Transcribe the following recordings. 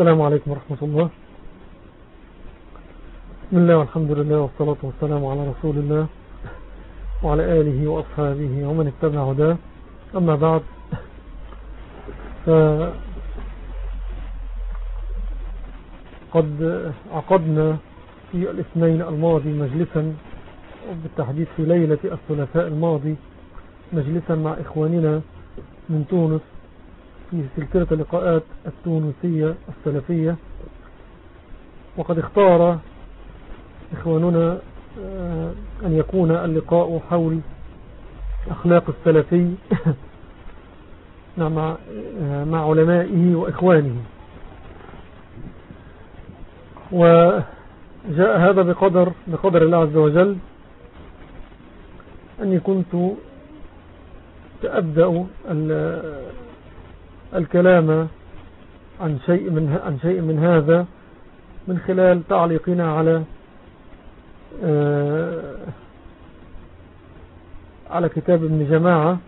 السلام عليكم ورحمة الله. بسم الله والحمد لله والصلاة والسلام على رسول الله وعلى آله وأصحابه ومن اتبع هداه. أما بعد قد عقدنا في الاثنين الماضي مجلسا بالتحديد في ليلة الثلاثاء الماضي مجلسا مع إخواننا من تونس. في سلسلة اللقاءات التونسية السلفية. وقد اختار إخواننا آه، أن يكون اللقاء حول أخلاق السلفي مع آه، مع علمائه وإخوانه. وجاء هذا بقدر بقدر الله عز وجل أني كنت تأبدأ الكلام عن شيء من عن شيء من هذا من خلال تعليقنا على آه، على كتاب ابن جماعة.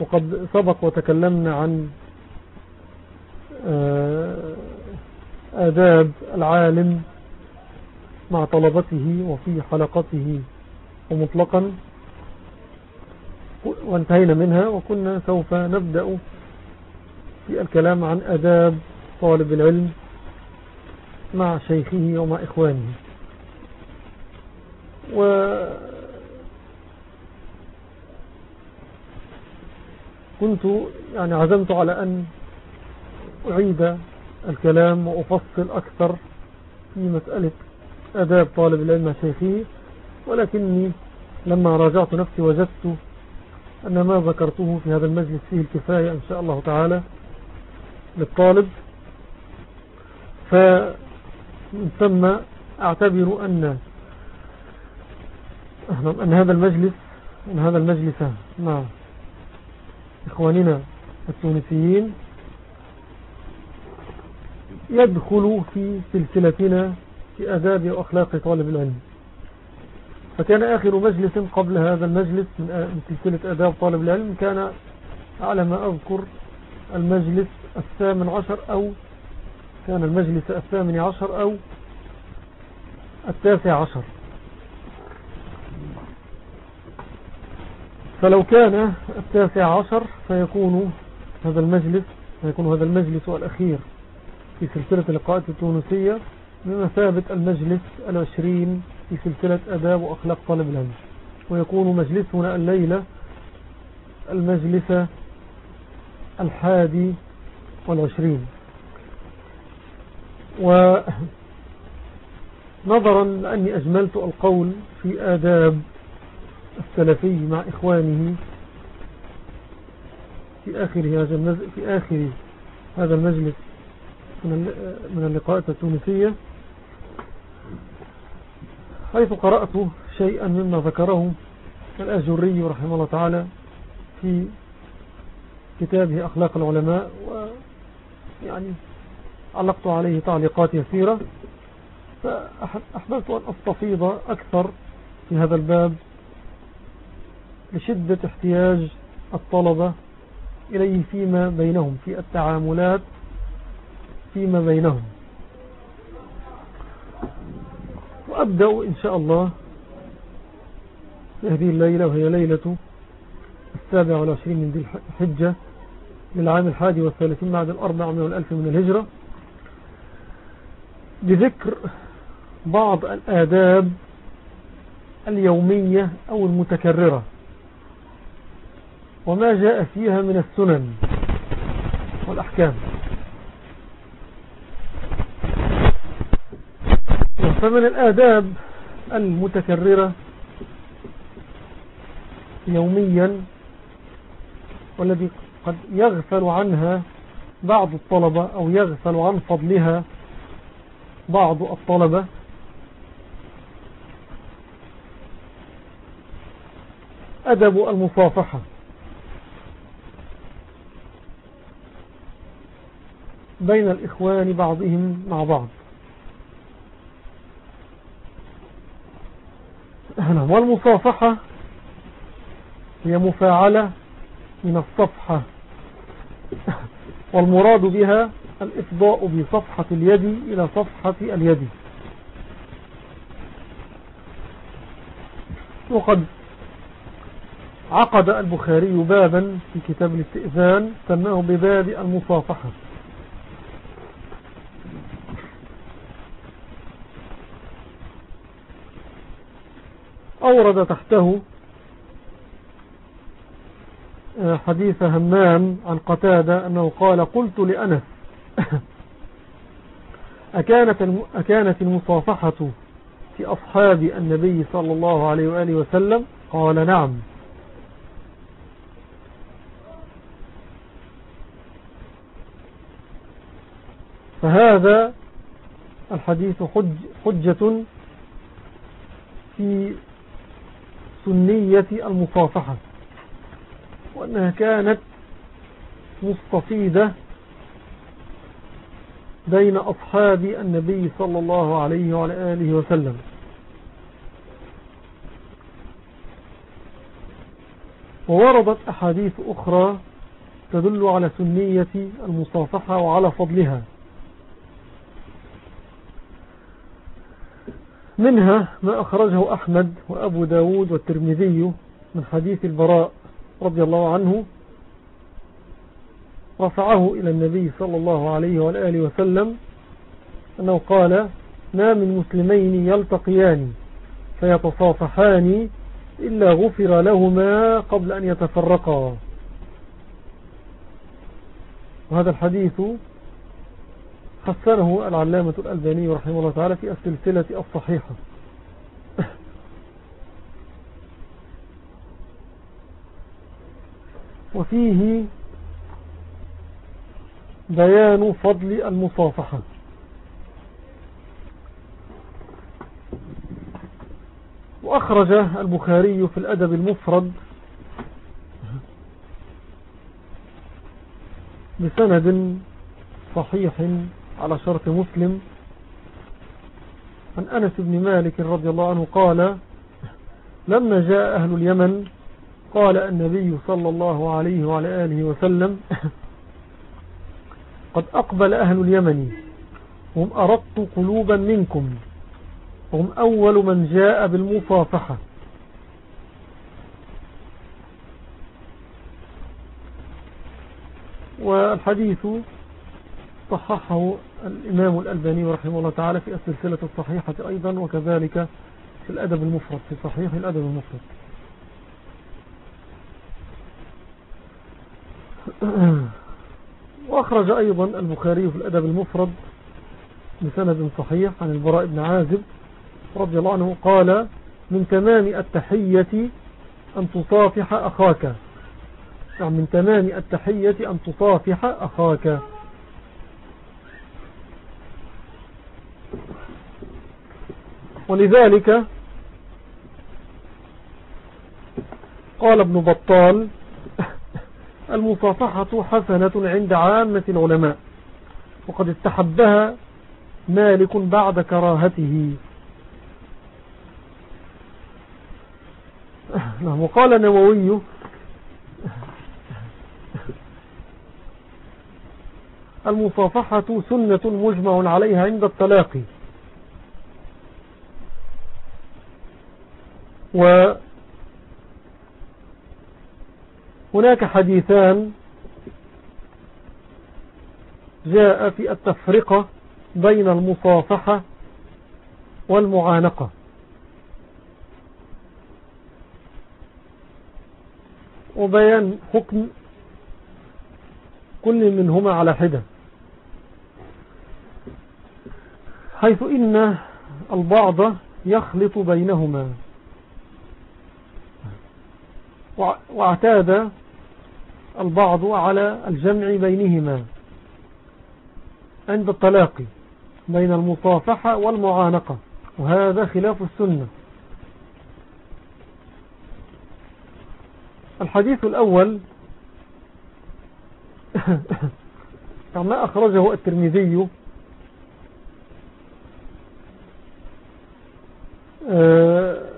وقد سبق وتكلمنا عن آه، آداب العالم مع طلبته وفي حلقته ومطلقا. وانتهينا منها وكنا سوف نبدأ في الكلام عن أداب طالب العلم مع شيخه ومع إخوانه. و كنت يعني عزمت على أن أعيد الكلام وأفصل أكثر في مسألة أداب طالب العلم مع شيخه ولكني لما راجعت نفسي وجدت أن ما ذكرته في هذا المجلس فيه الكفاية إن شاء الله تعالى للطالب. فمن ثم أعتبر أن أن هذا المجلس أن هذا المجلس مع إخواننا التونسيين يدخل في سلسلتنا في أداب وأخلاق طالب العلم. فكان آخر مجلس قبل هذا المجلس من سلسلة أداب طالب العلم كان على ما أذكر المجلس الثامن عشر أو كان المجلس الثامن عشر أو التاسع عشر. فلو كان التاسع عشر فيكون هذا المجلس فيكون هذا المجلس الأخير في سلسلة اللقاءات التونسية بمثابة المجلس العشرين في سلسلة أداب وأخلاق طالب العلم. ويكون مجلسنا الليلة المجلس الحادي والعشرين. ونظرا لأني أجملت القول في آداب السلفي مع إخوانه في آخر هذا في آخر هذا المجلس من اللقاءات التونسية. حيث قرأت شيئا مما ذكره الأجري رحمه الله تعالى في كتابه أخلاق العلماء ويعني علقت عليه تعليقات يسيرة. فأحببت أن أستفيض أكثر في هذا الباب لشدة احتياج الطلبة إليه فيما بينهم في التعاملات فيما بينهم. وأبدأ إن شاء الله. هذه الليلة وهي ليلة. السابع والعشرين من ذي الحجة للعام الحادي والثلاثين بعد الأربع من الألف من الهجرة. بذكر بعض الآداب اليومية أو المتكررة. وما جاء فيها من السنن والأحكام. فمن الآداب المتكررة يوميا والذي قد يغفل عنها بعض الطلبة أو يغفل عن فضلها بعض الطلبة أدب المصافحة. بين الإخوان بعضهم مع بعض. والمصافحة هي مفاعلة من الصفحة. والمراد بها الإفضاء بصفحة اليد إلى صفحة اليد. وقد عقد البخاري بابا في كتاب الاستئذان سماه بباب المصافحة. أورد تحته آه، حديث همام عن قتادة أنه قال قلت لأنس أكانت, أكانت المصافحة في أصحاب النبي صلى الله عليه وآله وسلم؟ قال نعم. فهذا الحديث حج حجة في سنية المصافحة وأنها كانت مستفيدة بين أصحاب النبي صلى الله عليه وعلى آله وسلم. ووردت أحاديث أخرى تدل على سنية المصافحة وعلى فضلها. منها ما أخرجه أحمد وأبو داود والترمذي من حديث البراء رضي الله عنه رفعه إلى النبي صلى الله عليه وآله وسلم أنه قال ما من مسلمين يلتقيان فيتصافحان إلا غفر لهما قبل أن يتفرقا. وهذا الحديث حسنه العلامة الألباني رحمه الله تعالى في السلسلة الصحيحة. وفيه بيان فضل المصافحة. وأخرج البخاري في الأدب المفرد بسند صحيح على شرط مسلم عن أنس بن مالك رضي الله عنه قال لما جاء أهل اليمن قال النبي صلى الله عليه وعلى آله وسلم قد أقبل أهل اليمن هم أردت قلوبا منكم هم أول من جاء بالمصافحة. والحديث صححه الإمام الألباني رحمه الله تعالى في السلسلة الصحيحة أيضا وكذلك في الأدب المفرد في صحيح الأدب المفرد. وأخرج أيضا البخاري في الأدب المفرد بسند صحيح عن البراء بن عازب رضي الله عنه قال من تمام التحية أن تصافح أخاك. يعني من تمام التحية أن تصافح أخاك. ولذلك قال ابن بطال المصافحة حسنة عند عامة العلماء وقد استحبها مالك بعد كراهته. وقال النووي المصافحة سنة مجمع عليها عند التلاقي. وهناك حديثان جاء في التفرقة بين المصافحة والمعانقة. وبيان حكم كل منهما على حدة. حيث إن البعض يخلط بينهما. واعتاد البعض على الجمع بينهما عند التلاقي بين المصافحة والمعانقة وهذا خلاف السنة. الحديث الأول كما أخرجه الترمذي أه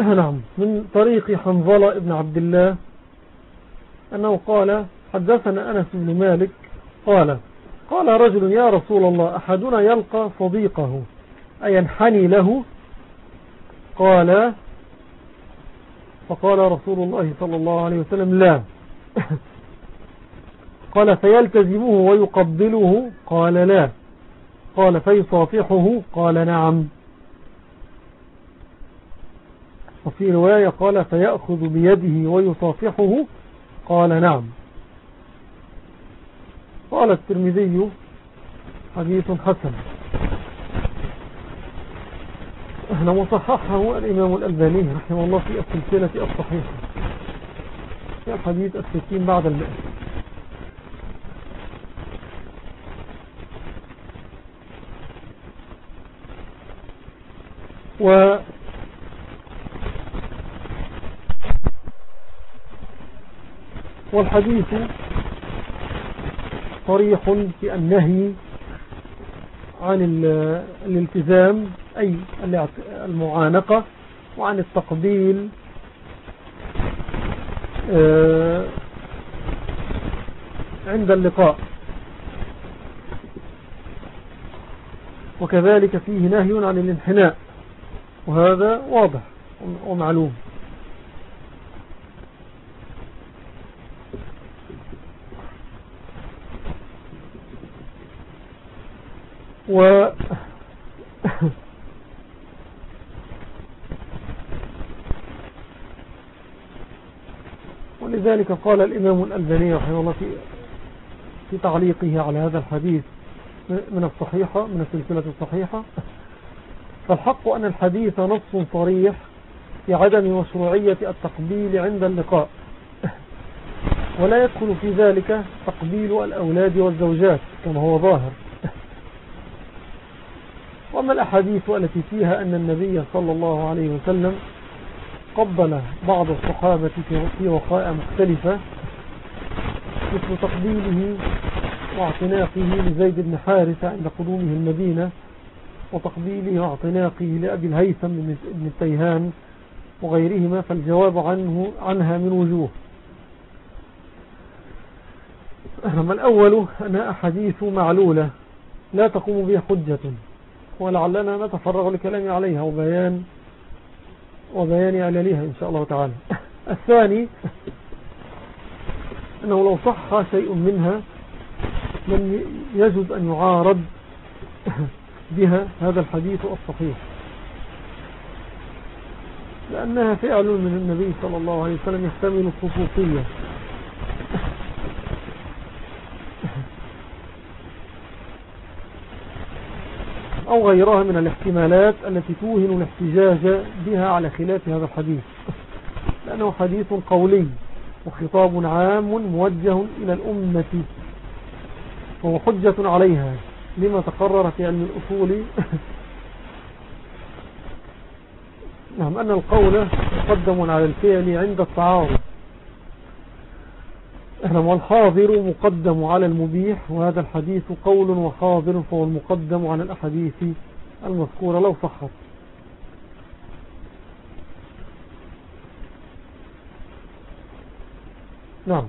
نعم. من طريق حنظلة ابن عبد الله أنه قال حدثنا أنس بن مالك قال قال رجل يا رسول الله أحدنا يلقى صديقه أينحني له؟ قال فقال رسول الله صلى الله عليه وسلم لا. قال فيلتزمه ويقبله؟ قال لا. قال فيصافحه؟ قال نعم. وفي رواية قال فيأخذ بيده ويصافحه؟ قال نعم. قال الترمذي حديث حسن. إحنا مصححه الإمام الألباني رحمه الله في السلسلة الصحيحة. في الحديث الستين بعد المئة. و والحديث صريح في النهي عن الالتزام أي المعانقة وعن التقبيل آه، عند اللقاء. وكذلك فيه نهي عن الانحناء وهذا واضح ومعلوم. و ولذلك قال الإمام الألباني رحمه الله في في تعليقه على هذا الحديث من الصحيحة من السلسلة الصحيحة. فالحق أن الحديث نص صريح في عدم مشروعية التقبيل عند اللقاء. ولا يدخل في ذلك تقبيل الأولاد والزوجات كما هو ظاهر. وأما الأحاديث التي فيها أن النبي صلى الله عليه وسلم قبل بعض الصحابة في وقائع مختلفة مثل تقبيله واعتناقه لزيد بن حارثة عند قدومه المدينة وتقبيله واعتناقه لأبي الهيثم بن التيهان وغيرهما فالجواب عنه عنها من وجوه. أما الأول أنها أحاديث معلولة لا تقوم بها حجة. ولعلنا نتفرغ لكلام عليها وبيان وبيان عليها إن شاء الله تعالى. الثاني أنه لو صح شيء منها لم يجب أن يعارض بها هذا الحديث الصحيح. لأنها فعل من النبي صلى الله عليه وسلم يحتمل الخصوصية أو غيرها من الاحتمالات التي توهن الاحتجاج بها على خلاف هذا الحديث. لأنه حديث قولي وخطاب عام موجه إلى الأمة وهو حجة عليها. لما تقرر في علم الأصول؟ نعم أن القول مقدم على الفعل عند التعارض. نعم والحاضر مقدم على المبيح وهذا الحديث قول وحاضر فهو المقدم على الأحاديث المذكورة لو صحت نعم.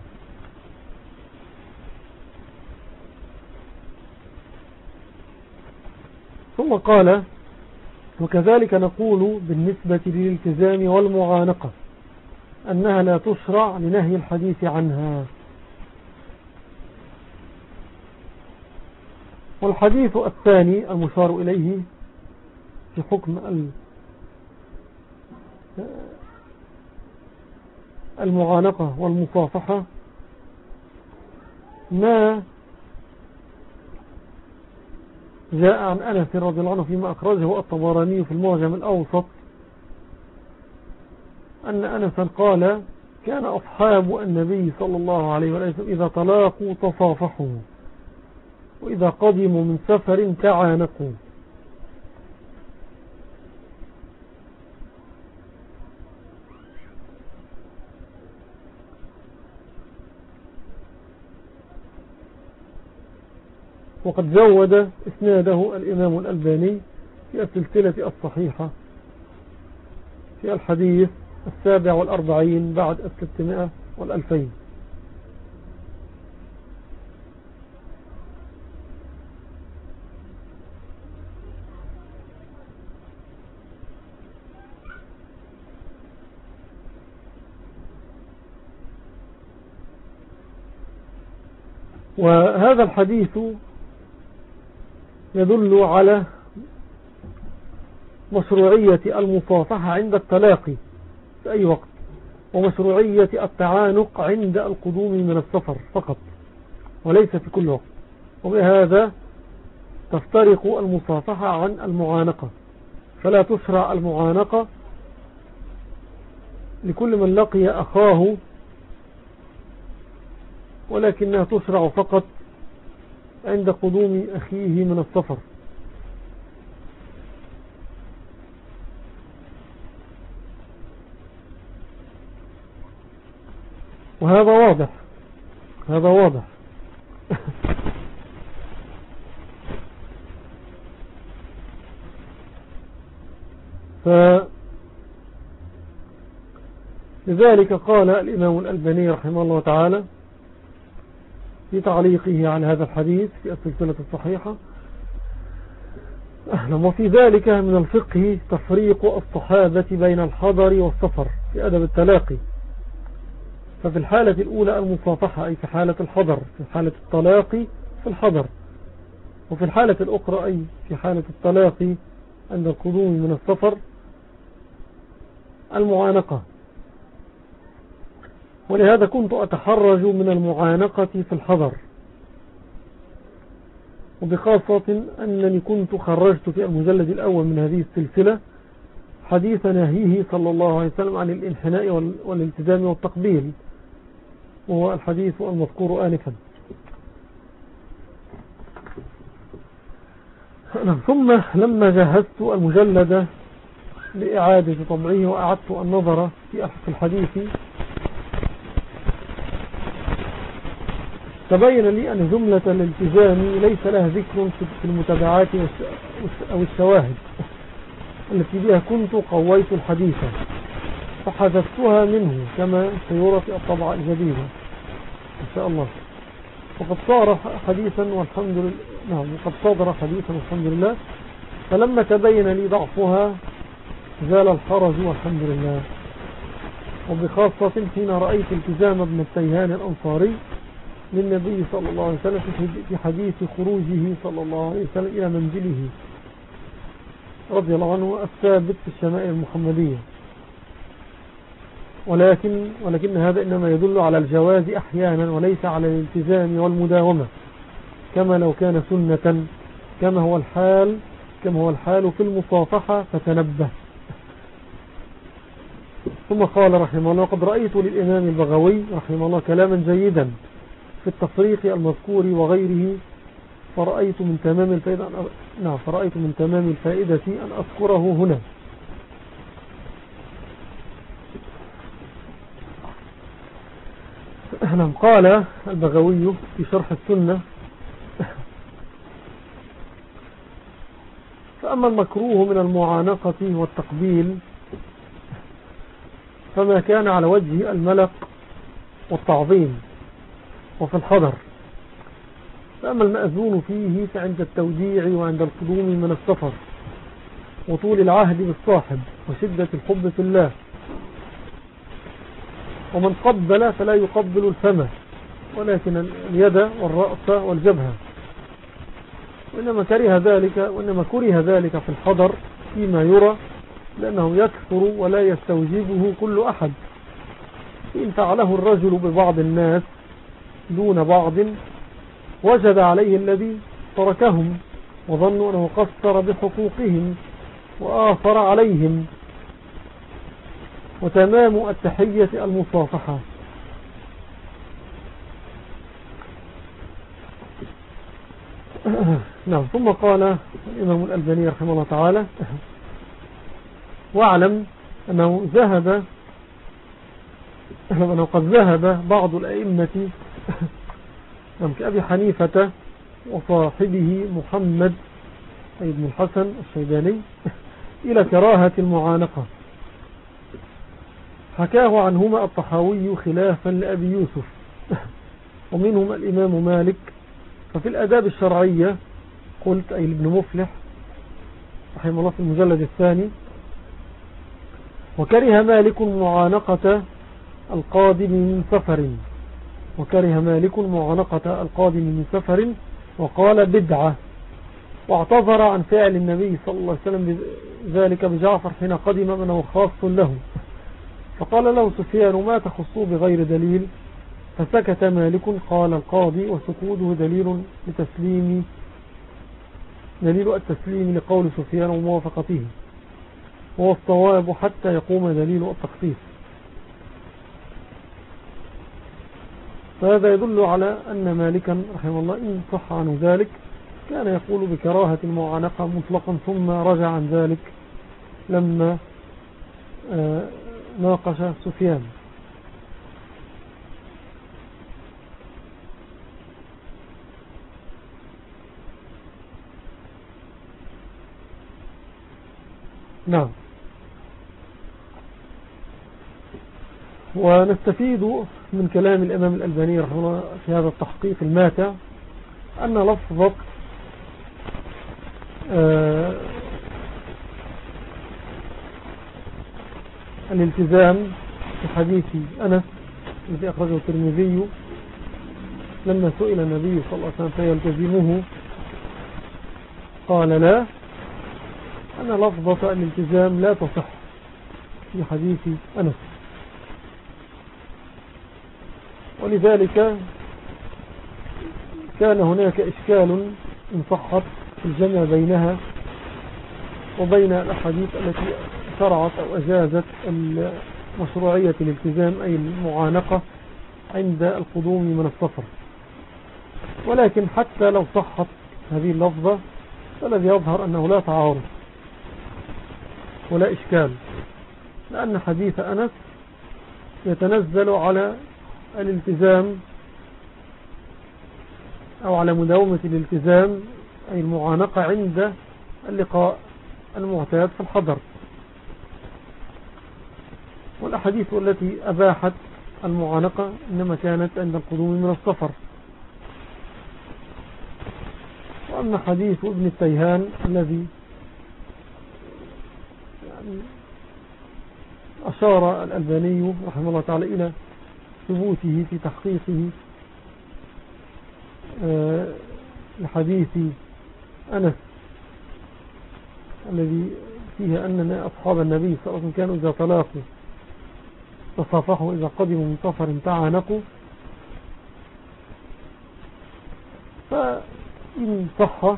ثم قال وكذلك نقول بالنسبة للالتزام والمعانقة أنها لا تشرع لنهي الحديث عنها. والحديث الثاني المشار إليه في حكم المعانقة والمصافحة ما جاء عن أنس رضي الله عنه فيما أخرجه الطبراني في المعجم الأوسط أن أنسا قال كان أصحاب النبي صلى الله عليه وسلم إذا تلاقوا تصافحوا. وإذا قدموا من سفر تعانقوا. وقد زود إسناده الإمام الألباني في السلسلة الصحيحة في الحديث السابع والأربعين بعد الستمائة والألفين. وهذا الحديث يدل على مشروعية المصافحة عند التلاقي في أي وقت ومشروعية التعانق عند القدوم من السفر فقط وليس في كل وقت. وبهذا تفترق المصافحة عن المعانقة. فلا تشرع المعانقة لكل من لقي أخاه ولكنها تشرع فقط عند قدوم أخيه من السفر. وهذا واضح هذا واضح. ف لذلك قال الإمام الألباني رحمه الله تعالى في تعليقه على هذا الحديث في السلسلة الصحيحة. وفي ذلك من الفقه تفريق الصحابة بين الحضر والسفر في أدب التلاقي. ففي الحالة الأولى المصافحة أي في حالة الحضر في حالة التلاقي في الحضر. وفي الحالة الأخرى أي في حالة التلاقي عند القدوم من السفر المعانقة. ولهذا كنت أتحرج من المعانقة في الحضر وبخاصة أنني كنت خرجت في المجلد الأول من هذه السلسلة حديث نهيه صلى الله عليه وسلم عن الانحناء والالتزام والتقبيل وهو الحديث المذكور آنفا. نعم، ثم لما جهزت المجلد لإعادة طبعه وأعدت النظر في الحديث تبين لي أن جملة الالتزام ليس لها ذكر في المتابعات أو الشواهد التي بها كنت قويت الحديث فحذفتها منه كما سيرى في الطبعة الجديدة إن شاء الله. وقد صار حديثا والحمد لله نعم وقد صدر حديثا والحمد لله. فلما تبين لي ضعفها زال الحرج والحمد لله. وبخاصة حين رأيت التزام ابن التيهان الأنصاري للنبي صلى الله عليه وسلم في حديث خروجه صلى الله عليه وسلم إلى منزله رضي الله عنه الثابت في الشمائل المحمدية. ولكن, ولكن هذا إنما يدل على الجواز أحيانا وليس على الالتزام والمداومة. كما لو كان سنة كما هو الحال كما هو الحال في المصافحة فتنبه. ثم قال رحمه الله قد رأيت للإمام البغوي رحمه الله كلاما جيدا في التفريق المذكور وغيره فرأيت من تمام الفائدة أن نعم فرأيت من تمام الفائدة أن أذكره هنا. نعم قال البغوي في شرح السنة فأما المكروه من المعانقة والتقبيل فما كان على وجه الملق والتعظيم. وفي الحضر. فأما المأذون فيه فعند التوديع وعند القدوم من السفر وطول العهد بالصاحب وشدة الحب في الله. ومن قبل فلا يقبل الفم ولكن اليد والرأس والجبهة. وإنما كره ذلك وإنما كره ذلك في الحضر فيما يرى لأنه يكثر ولا يستوجبه كل أحد. إن فعله الرجل ببعض الناس دون بعض وجد عليه الذي تركهم وظنوا أنه قصر بحقوقهم وآثر عليهم. وتمام التحية المصافحة. نعم ثم قال الإمام الألباني رحمه الله تعالى واعلم أنه ذهب أنه قد ذهب بعض الأئمة نعم كأبي حنيفة وصاحبه محمد ابن الحسن الشيباني إلى كراهة المعانقة. حكاه عنهما الطحاوي خلافا لأبي يوسف ومنهم الإمام مالك. ففي الأداب الشرعية قلت أي ابن مفلح رحمه الله في المجلد الثاني وكره مالك معانقة القادم من سفر. وكره مالك معانقة القادم من سفر وقال بدعة. واعتذر عن فعل النبي صلى الله عليه وسلم ذلك بجعفر حين قدم منه خاص له. فقال له سفيان ما تخصوه بغير دليل؟ فسكت مالك قال القاضي وسكوده دليل لتسليم دليل التسليم لقول سفيان وموافقته. وهو الصواب حتى يقوم دليل التقصيص فهذا يدل على أن مالكا رحمه الله إن صح عنه ذلك كان يقول بكراهة المعانقة مطلقا ثم رجع عن ذلك لما آه، ناقش سفيان. نعم. ونستفيد من كلام الإمام الألباني رحمه الله في هذا التحقيق الماتع أن لفظة آه الالتزام في حديث أنس الذي أخرجه الترمذي لما سئل النبي صلى الله عليه وسلم فيلتزمه قال لا أن لفظة الالتزام لا تصح في حديث أنس. ولذلك كان هناك إشكال إن صحت في الجمع بينها وبين الأحاديث التي شرعت أو أجازت مشروعية الالتزام أي المعانقة عند القدوم من السفر. ولكن حتى لو صحت هذه اللفظة فالذي يظهر أنه لا تعارض ولا إشكال لأن حديث أنس يتنزل على الالتزام أو على مداومة الالتزام أي المعانقة عند اللقاء المعتاد في الحضر. والأحاديث التي أباحت المعانقة إنما كانت عند القدوم من السفر. وأما حديث ابن التيهان الذي يعني أشار الألباني رحمه الله تعالى إلى ثبوته في تحقيقه آه، لحديث أنس الذي فيه أن أصحاب النبي صلى الله عليه وسلم كانوا إذا تلاقوا تصافحوا إذا قدموا من سفر تعانقوا. فإن صح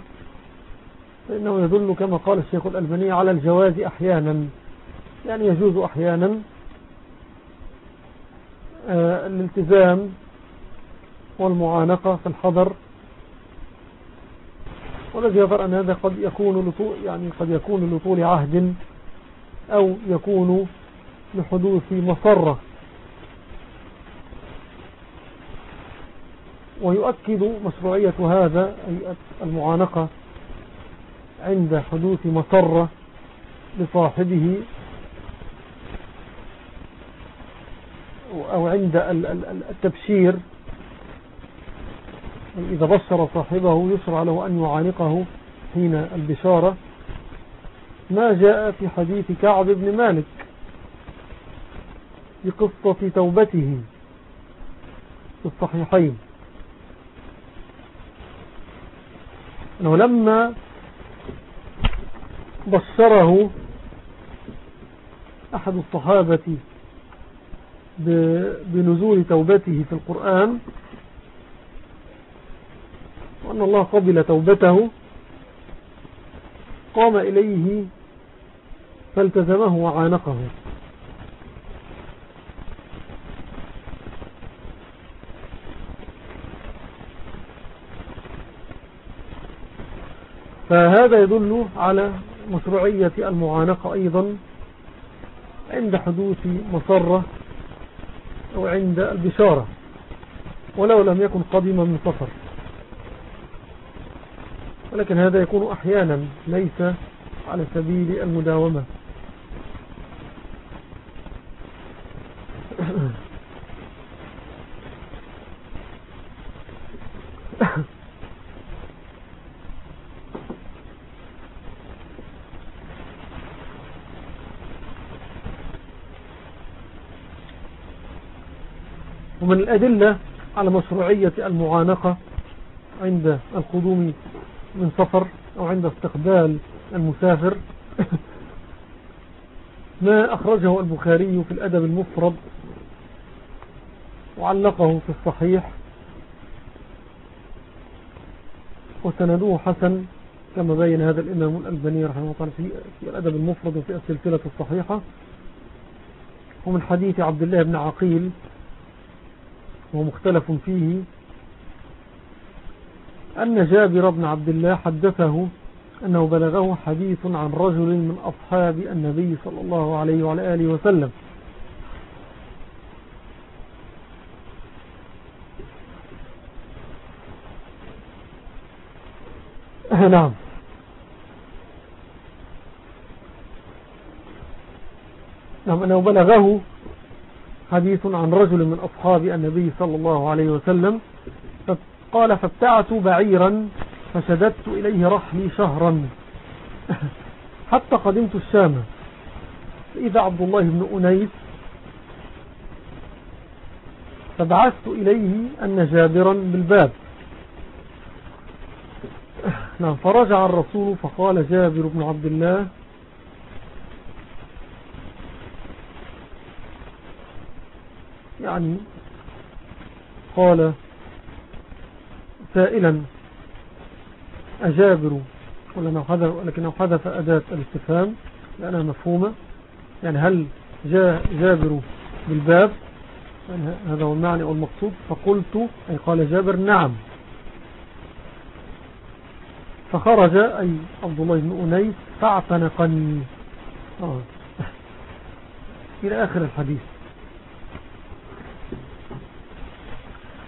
فإنه يدل كما قال الشيخ الألباني على الجواز أحيانا يعني يجوز أحيانا الالتزام والمعانقة في الحضر. والذي يظهر أن هذا قد يكون لطول يعني قد يكون لطول عهد أو يكون لحدوث مصرة. ويؤكد مشروعية هذا أي المعانقة عند حدوث مصرة لصاحبه أو عند التبشير. إذا بشر صاحبه يشرع له أن يعانقه حين البشارة. ما جاء في حديث كعب بن مالك في قصة توبته في الصحيحين. أنه لما بشره أحد الصحابة بنزول توبته في القرآن وأن الله قبل توبته قام إليه فالتزمه وعانقه. فهذا يدل على مشروعية المعانقة أيضا عند حدوث مصرة أو عند البشارة ولو لم يكن قديما من سفر ولكن هذا يكون أحيانا ليس على سبيل المداومة. ومن الأدلة على مشروعية المعانقة عند القدوم من سفر أو عند استقبال المسافر. ما أخرجه البخاري في الأدب المفرد وعلقه في الصحيح. وسنده حسن كما بين هذا الإمام الألباني رحمه الله في الأدب المفرد وفي السلسلة الصحيحة. ومن حديث عبد الله بن عقيل ومختلف فيه أن جابر بن عبد الله حدثه أنه بلغه حديث عن رجل من أصحاب النبي صلى الله عليه وعلى آله وسلم. نعم. نعم أنه بلغه حديث عن رجل من أصحاب النبي صلى الله عليه وسلم قال فابتعت بعيرا فشددت إليه رحلي شهرا. حتى قدمت الشام. فإذا عبد الله بن أنيس فبعثت إليه أن جابرا بالباب. نعم فرجع الرسول فقال جابر بن عبد الله يعني قال سائلا أجابر ولكنه حذف أداة الاستفهام لأنها مفهومة. يعني هل جاء جابر بالباب؟ يعني هذا هو المعنى والمقصود. فقلت أي قال جابر نعم. فخرج أي عبد الله بن أنيس فاعتنقني. آه. إلى آخر الحديث.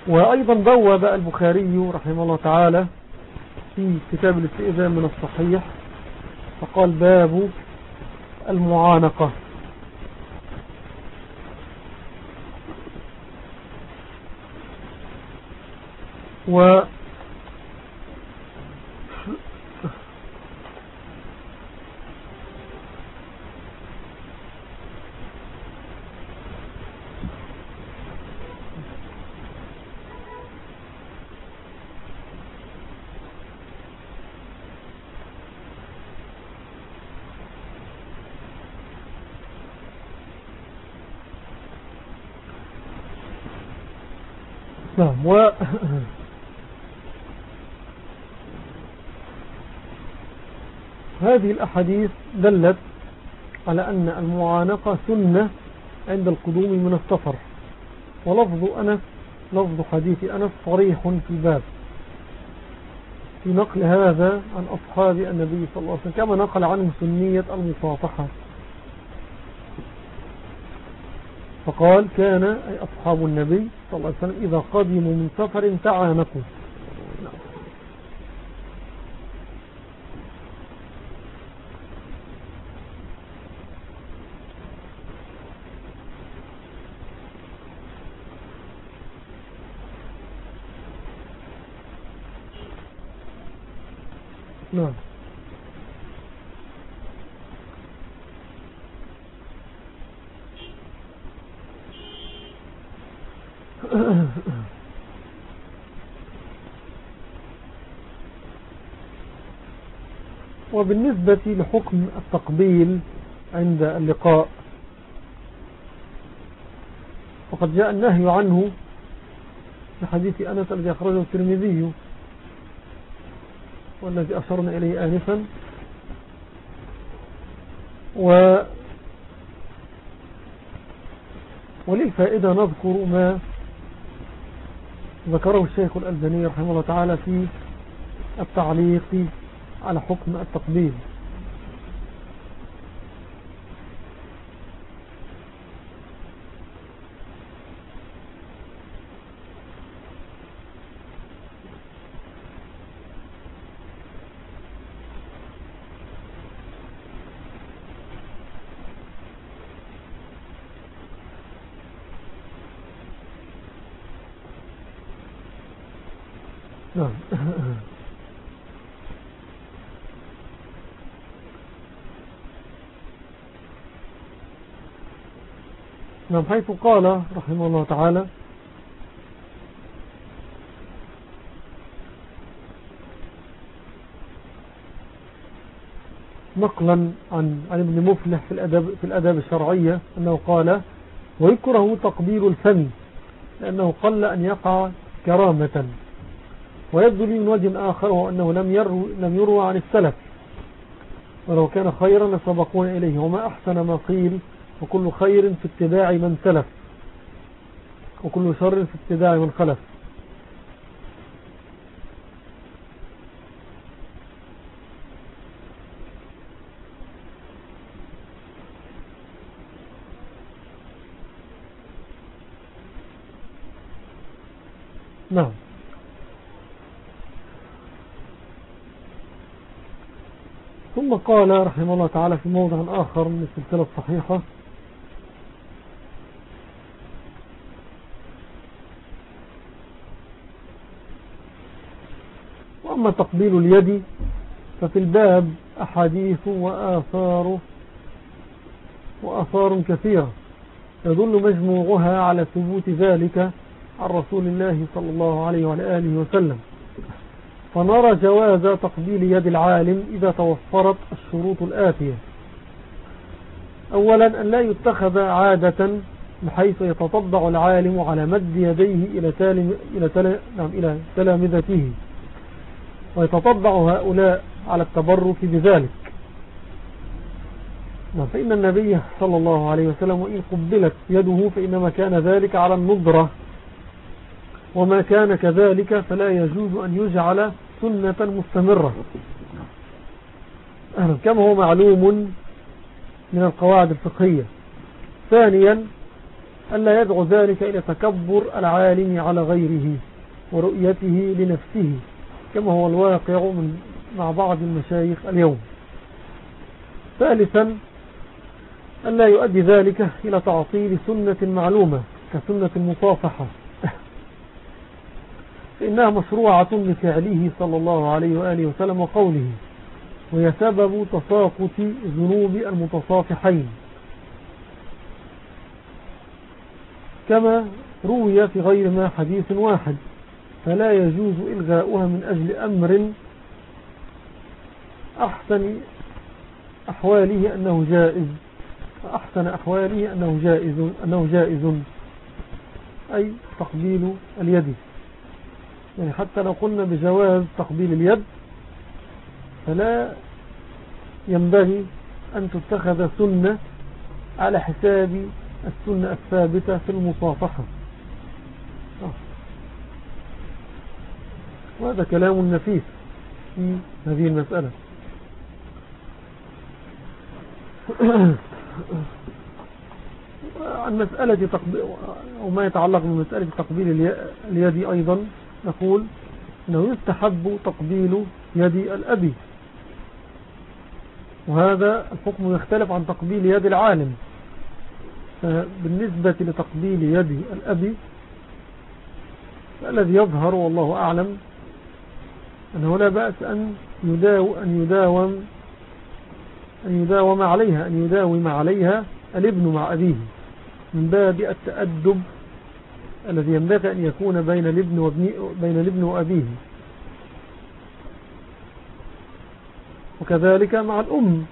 وأيضا بواب البخاري رحمه الله تعالى في كتاب الاستئذان من الصحيح فقال باب المعانقة. و نعم و هذه الأحاديث دلت على أن المعانقة سنة عند القدوم من السفر. ولفظ أنس لفظ حديث أنس صريح في الباب في نقل هذا عن أصحاب النبي صلى الله عليه وسلم كما نقل عنه سنية المصافحة فقال كان أي أصحاب النبي صلى الله عليه وسلم إذا قدموا من سفر تعانقوا نعم وبالنسبة لحكم التقبيل عند اللقاء فقد جاء النهي عنه في حديث أنس الذي أخرجه الترمذي والذي أشرنا إليه آنفا و وللفائدة نذكر ما ذكره الشيخ الألباني رحمه الله تعالى في التعليق على حكم التقبيل نعم حيث قال رحمه الله تعالى نقلا عن ابن مفلح في الأدب, في الأدب الشرعية أنه قال ويكره تقبيل الفم لأنه قل أن يقع كرامة ويبدو لي من وجه آخر هو أنه لم يرو لم يروى عن السلف ولو كان خيرا لسبقونا إليه وما أحسن ما قيل وكل خير في اتباع من سلف. وكل شر في اتباع من خلف. نعم. ثم قال رحمه الله تعالى في موضع آخر من السلسلة الصحيحة وأما تقبيل اليد ففي الباب أحاديث وآثار وآثار كثيرة. يدل مجموعها على ثبوت ذلك عن رسول الله صلى الله عليه وعلى آله وسلم. فنرى جواز تقبيل يد العالم إذا توفرت الشروط الآتية. أولا أن لا يتخذ عادة بحيث يتطبع العالم على مد يديه إلى, تالم إلى. نعم إلى تلامذته. ويتطبع هؤلاء على التبرك بذلك. نعم، فإن النبي صلى الله عليه وسلم وإن قبلت يده فإنما كان ذلك على النظرة. وما كان كذلك فلا يجوز أن يجعل سنة مستمرة. كما هو معلوم من القواعد الفقهية. ثانيا ألا يدعو ذلك إلى تكبر العالم على غيره ورؤيته لنفسه. كما هو الواقع من مع بعض المشايخ اليوم. ثالثا ألا يؤدي ذلك إلى تعطيل سنة معلومة كسنة المصافحة فإنها مشروعة لفعله صلى الله عليه وآله وسلم وقوله وهي سبب تساقط ذنوب المتصافحين كما روي في غير ما حديث واحد فلا يجوز إلغاؤها من أجل أمر أحسن أحواله أنه جائز. أحسن أحواله أنه جائز, أنه جائز. أي تقبيل اليد. يعني حتى لو قلنا بجواز تقبيل اليد فلا ينبغي أن تتخذ سنة على حساب السنة الثابتة في المصافحة. وهذا كلام نفيس في هذه المسألة. عن مسألة تقبيل وما يتعلق بمسألة تقبيل اليد أيضا نقول أنه يستحب تقبيل يد الأبي وهذا الحكم يختلف عن تقبيل يد العالم. بالنسبة لتقبيل يد الأبي فالذي يظهر والله أعلم أنه لا بأس أن يداو أن يداوم أن يداوم عليها أن يداوم عليها الابن مع أبيه من باب التأدب الذي ينبغي أن يكون بين الابن, وابن بين الابن وأبيه. وكذلك مع الأم.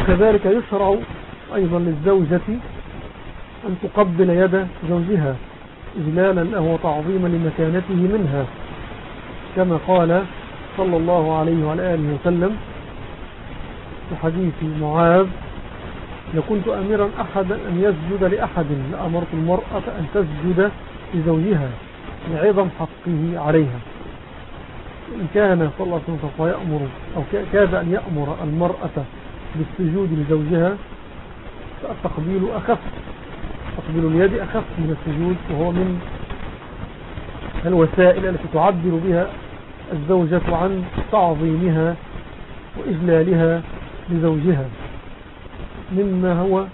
وكذلك يشرع أيضا للزوجة أن تقبل يد زوجها إجلالا له وتعظيما لمكانته منها كما قال صلى الله عليه وعلى آله وسلم في حديث معاذ لكنت أميرا أحدا أن يسجد لأحد لأمرت المرأة أن تسجد لزوجها لعظم حقه عليها. إن كان صلى الله عليه وسلم يأمر أو كاد أن يأمر المرأة بالسجود لزوجها فالتقبيل أخف تقبيل اليد أخف من السجود وهو من الوسائل التي تعبر بها الزوجة عن تعظيمها وإجلالها لزوجها مما هو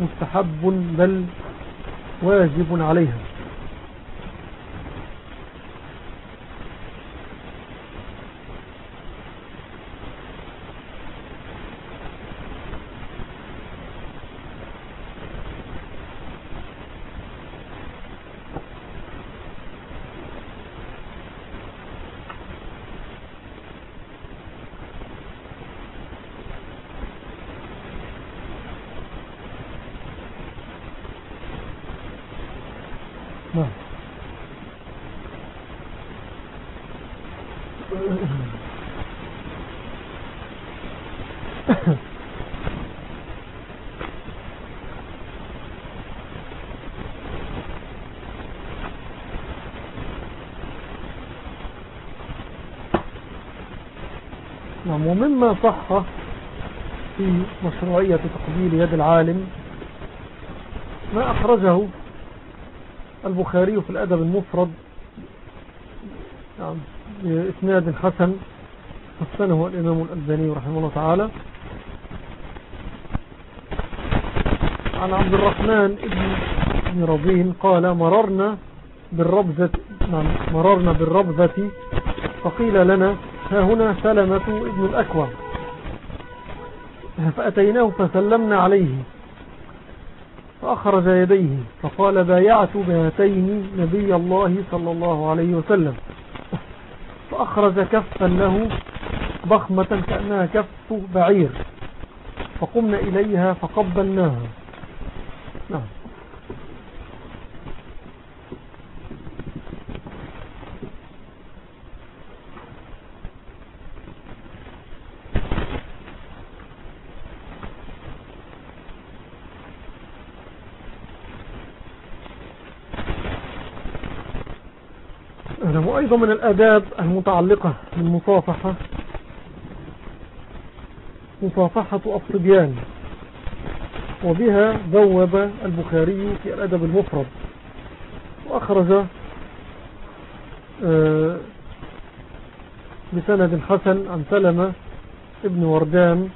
مستحب بل واجب عليها نعم نعم ومما صح في مشروعية تقبيل يد العالم ما أخرجه البخاري في الأدب المفرد نعم بإسناد حسن حسنه الإمام الألباني رحمه الله تعالى. عن عبد الرحمن ابن رضين قال مررنا بالربزة نعم مررنا بالربزة فقيل لنا ها هنا سلمة ابن الأكوى فأتيناه فسلمنا عليه. فأخرج يديه. فقال بايعت بهاتين نبي الله صلى الله عليه وسلم. فأخرج كفا له ضخمة كأنها كف بعير. فقمنا إليها فقبلناها. نعم. وأيضا من الآداب المتعلقة بالمصافحة مصافحة الصبيان وبها ذوب البخاري في الأدب المفرد وأخرج آه، بسند حسن عن سلمة ابن وردان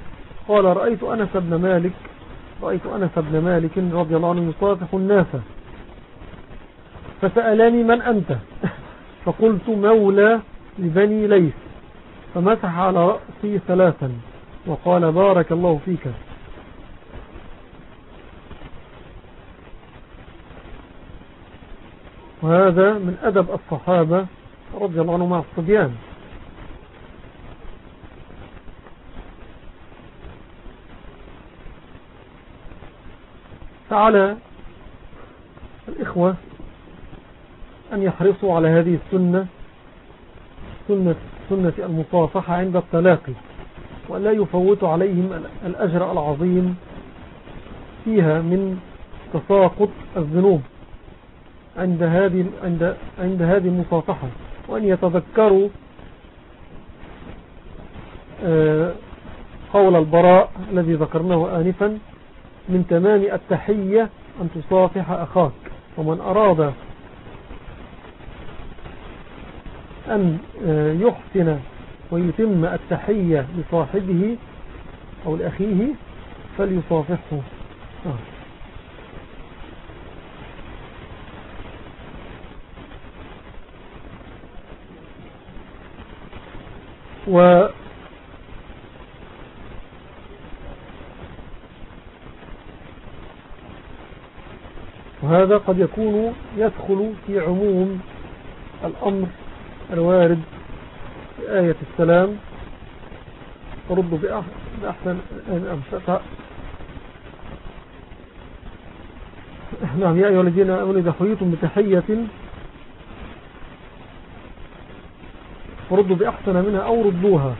قال رأيت أنس بن مالك رأيت أنس بن مالك رضي الله عنه يصافح الناس فسألاني من أنت؟ فقلت مولى لبني ليس فمسح على رأسي ثلاثا وقال بارك الله فيك. وهذا من أدب الصحابة رضي الله عنه مع الصبيان. فعلى الإخوة أن يحرصوا على هذه السنة سنة, سنة المصافحة عند التلاقي ولا يفوت عليهم الأجر العظيم فيها من تساقط الذنوب عند هذه عند عند هذه المصافحة. وأن يتذكروا آه، قول البراء الذي ذكرناه آنفا من تمام التحية أن تصافح أخاك ومن أراد أن آه، يحسن ويتم التحية لصاحبه أو لأخيه فليصافحه آه. و وهذا قد يكون يدخل في عموم الأمر الوارد في آية السلام. ردوا بأحسن أمسكها نعم يا أيها الذين أمنوا إذا حييتم بتحية فردوا بأحسن منها أو ردوها.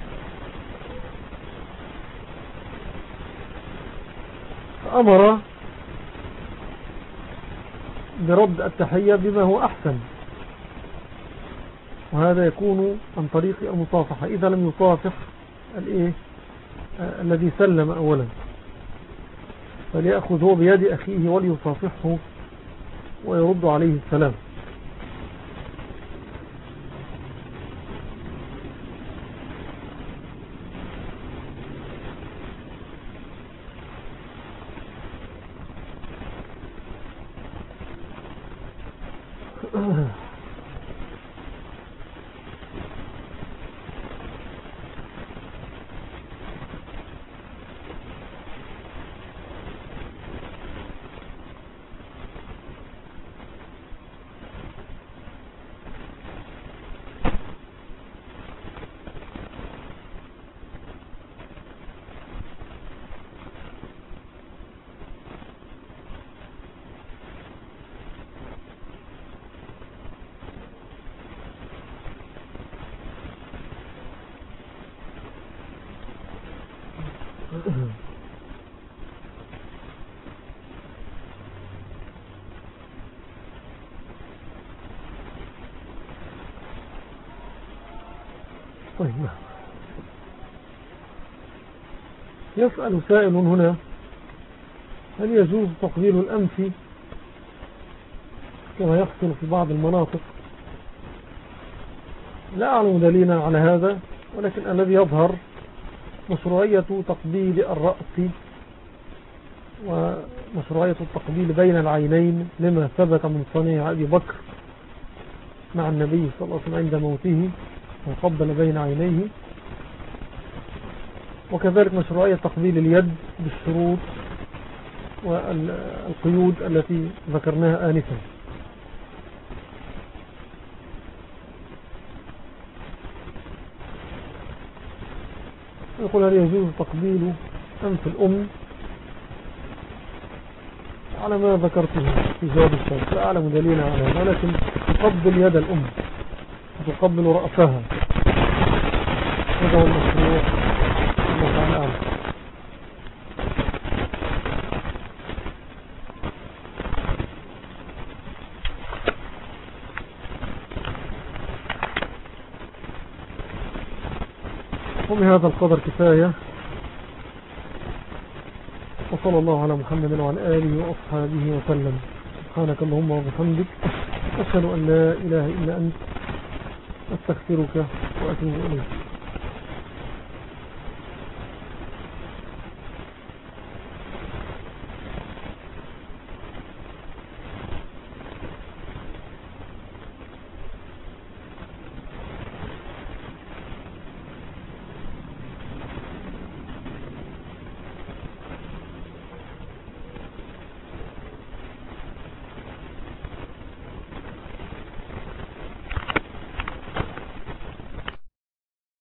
فأمر برد التحية بما هو أحسن. وهذا يكون عن طريق المصافحة إذا لم يصافح الإيه؟ آه الذي سلم أولا. فليأخذ هو بيد أخيه وليصافحه ويرد عليه السلام. طيب يسأل سائل هنا هل يجوز تقبيل الأنف كما يحصل في بعض المناطق؟ لا أعلم دليلا على هذا ولكن الذي يظهر مشروعية تقبيل الرأس ومشروعية التقبيل بين العينين لما ثبت من صنيع أبي بكر مع النبي صلى الله عليه وسلم عند موته. وقبل بين عينيه. وكذلك مشروعية تقبيل اليد بالشروط والقيود التي ذكرناها آنفا. يقول هل يجوز تقبيل أنف الأم؟ على ما ذكرته في جواب لا أعلم دليلا على هذا ولكن تقبل يد الأم. تقبل رأسها هذا هو المشروع الله تعالى أعلم وبهذا القدر كفاية وصلى الله على محمد وعلى آله وأصحابه وسلم. سبحانك اللهم وبحمدك أشهد أن لا إله إلا أنت أستغفرك وأتوب إليك.